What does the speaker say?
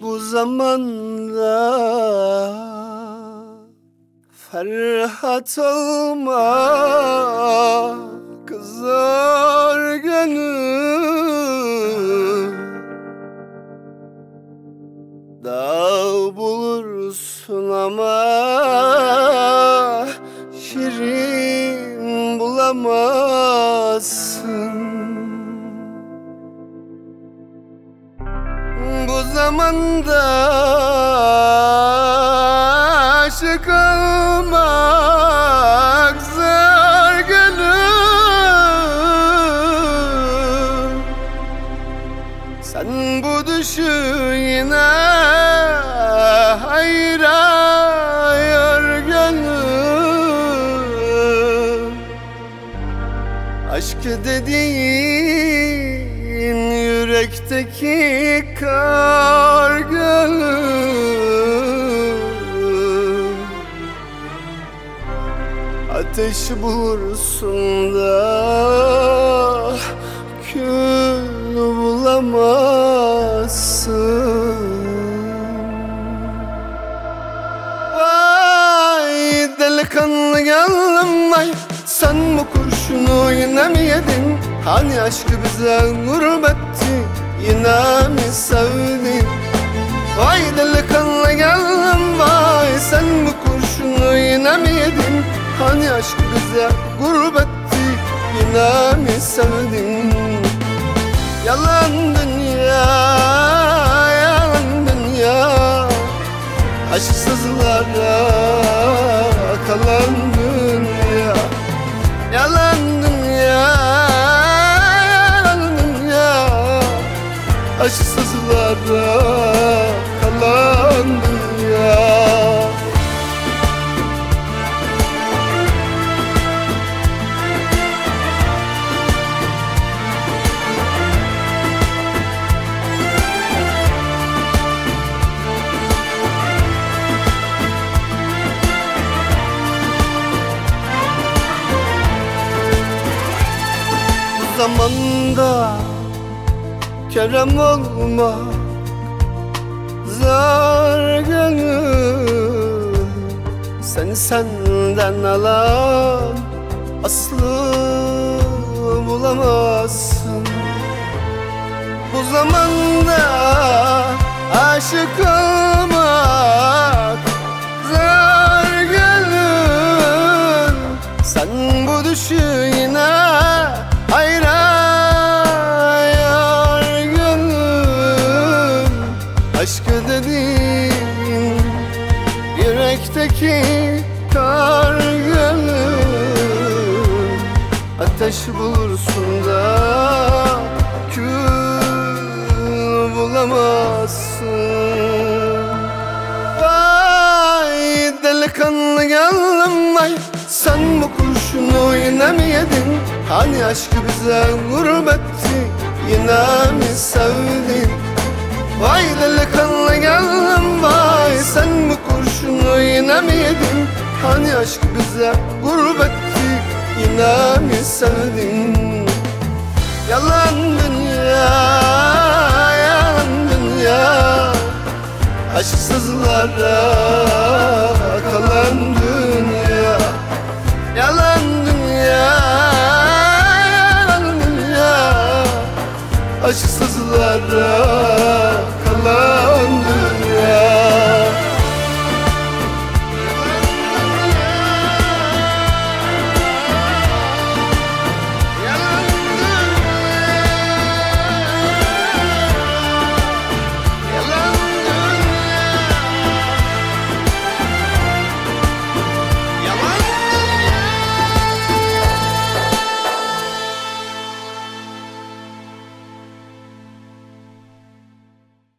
Bu zamanda Ferhat olma Kızar gönül. Dağ bulursun ama Şirin bulamazsın zamanda aşık olmak zor gönül. Sen bu düşü yine hayır gönül. Aşk dediğin yürekteki kar gönül Ateş bulursun da kül bulamazsın. Vay delikanlı geldim vay Sen bu kurşunu yine mi yedin? Hani aşkı bize gurbetti Yine mi sevdin? Vay delikanlı geldim vay Sen bu kurşunu yine mi yedin? Hani aşkı bize gurbetti Yine mi sevdin? Yalan dünya Yalan dünya. Aşksızlara Aşksızlara kalan dünya. Zamanda kerem olmak zor gönül. Sen senden alan aslı bulamazsın. Bu zamanda aşık yürekteki kar gönül Ateş bulursun da kül bulamazsın. Vay delikanlı geldim vay Sen bu kurşunu yine mi yedin? Hani aşkı bize gurbetti Yine mi sevdin? Vay delikanlı geldim kurşunu yine mi yedin? Hani aşkı bize gurbetti Yine mi sevdin? Yalan dünya Yalan dünya Aşksızlara kalan dünya Yalan dünya Yalan dünya Aşksızlara